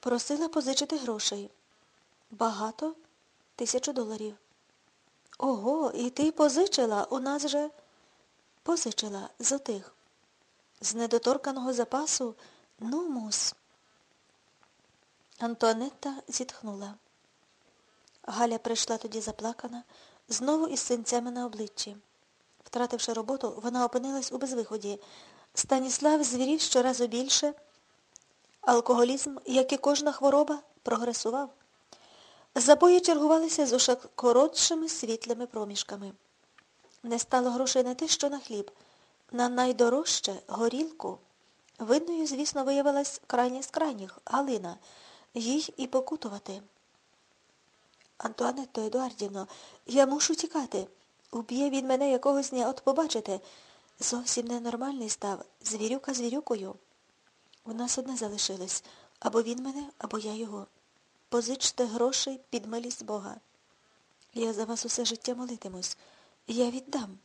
Просила позичити грошей. Багато? Тисячу доларів. Ого, і ти позичила? У нас же позичила з отих. З недоторканого запасу ну мус. Антуанетта зітхнула. Галя прийшла тоді заплакана, знову із синцями на обличчі. Втративши роботу, вона опинилась у безвиході. Станіслав звірів щоразу більше. Алкоголізм, як і кожна хвороба, прогресував. Забої чергувалися з уше коротшими світлими проміжками. Не стало грошей на те, що на хліб. На найдорожче горілку. Видною, звісно, виявилась крайня з крайніх Галина. Їй і покутувати. Антуанетто Едуардівно, я мушу тікати. Уб'є він мене якогось дня, от побачите. Зовсім ненормальний став, звірюка звірюкою. У нас одне залишилось. Або він мене, або я його. Позичте грошей під милість Бога. Я за вас усе життя молитимусь. Я віддам.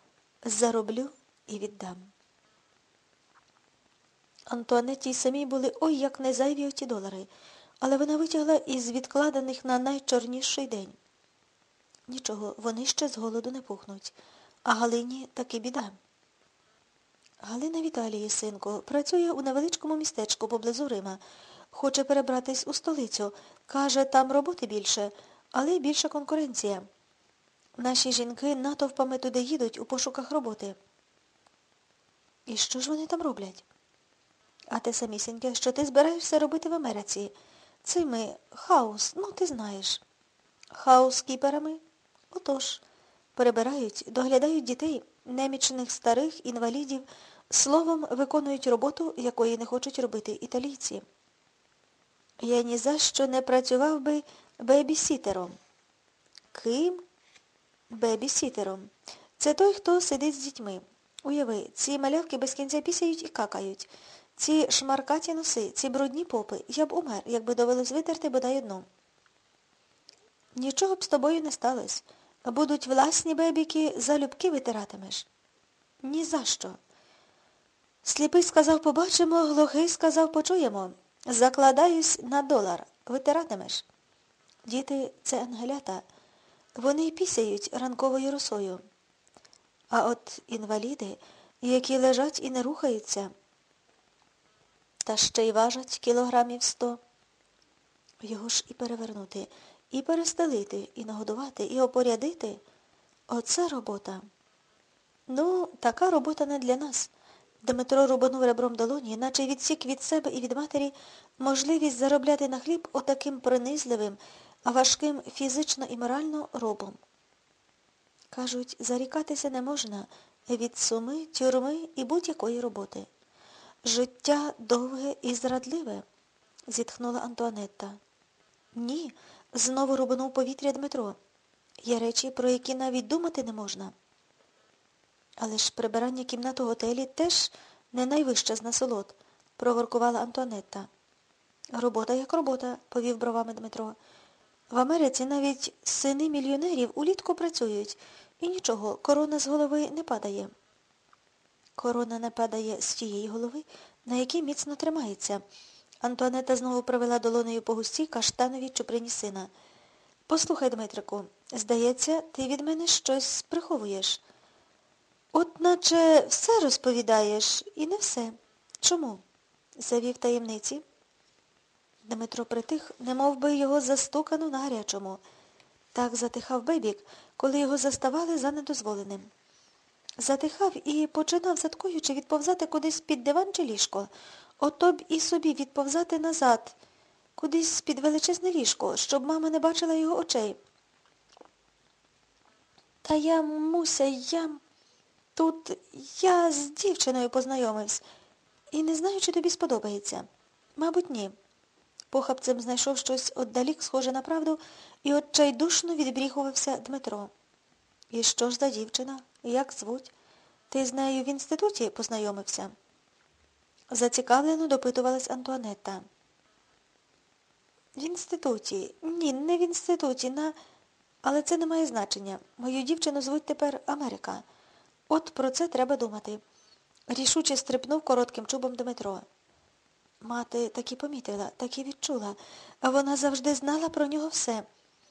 Зароблю і віддам. Антуанетті й самій були ой як не зайві оті долари, але вона витягла із відкладених на найчорніший день. Нічого, вони ще з голоду не пухнуть, а Галині таки біда. Галина Віталії, синку, працює у невеличкому містечку поблизу Рима. Хоче перебратись у столицю. Каже, там роботи більше, але й більша конкуренція. Наші жінки натовпами туди їдуть у пошуках роботи. І що ж вони там роблять? А те самісіньке, що ти збираєшся робити в Америці. Цими хаос, ну ти знаєш. Хаос кіперами? Отож, перебирають, доглядають дітей, немічних старих, інвалідів, словом, виконують роботу, якої не хочуть робити італійці. Я ні за що не працював би бебісітером. Ким? Бебісітером. Це той, хто сидить з дітьми. Уяви, ці малявки без кінця пісяють і какають. Ці шмаркаті носи, ці брудні попи. Я б умер, якби довелось витерти бодай одну. Нічого б з тобою не сталося. Будуть власні бебіки, залюбки витиратимеш. Ні за що. Сліпий сказав побачимо, глухий сказав почуємо. Закладаюсь на долар. Витиратимеш. Діти це ангелята. Вони пісяють ранковою росою. А от інваліди, які лежать і не рухаються, та ще й важать кілограмів сто. Його ж і перевернути, і перестелити, і нагодувати, і опорядити. Оце робота. Ну, така робота не для нас. Дмитро рубанув ребром долоні, наче відсік від себе і від матері можливість заробляти на хліб отаким принизливим, важким фізично і морально робом. Кажуть, зарікатися не можна від суми, тюрми і будь-якої роботи. Життя довге і зрадливе, зітхнула Антуанетта. Ні, знову рубанув повітря Дмитро. Є речі, про які навіть думати не можна. Але ж прибирання кімнат у готелі теж не найвища з насолод, проворкувала Антуанетта. Робота як робота, повів бровами Дмитро. В Америці навіть сини мільйонерів улітку працюють, і нічого, корона з голови не падає. Корона не падає з тієї голови, на якій міцно тримається. Антуанета знову провела долонею по густій каштановій чуприні сина. Послухай, Дмитрику, здається, ти від мене щось приховуєш. От наче все розповідаєш, і не все. Чому? завів таємниці. Дмитро притих, немов би його застукано на гарячому. Так затихав Бебік, коли його заставали за недозволеним. Затихав і починав, заткуючи, відповзати кудись під диван чи ліжко. Ото б і собі відповзати назад, кудись під величезне ліжко, щоб мама не бачила його очей. Та я, Муся, я тут я з дівчиною познайомився і не знаю, чи тобі сподобається. Мабуть, ні. Похапцем знайшов щось отдалік, схоже на правду, і отчайдушно відбріхувався Дмитро. І що ж за дівчина? Як звуть? Ти з нею в інституті познайомився? Зацікавлено допитувалась Антуанетта. В інституті. Ні, не в інституті, на... Але це не має значення. Мою дівчину звуть тепер Америка. От про це треба думати. Рішуче стрипнув коротким чубом Дмитро. Мати так і помітила, так і відчула. Вона завжди знала про нього все.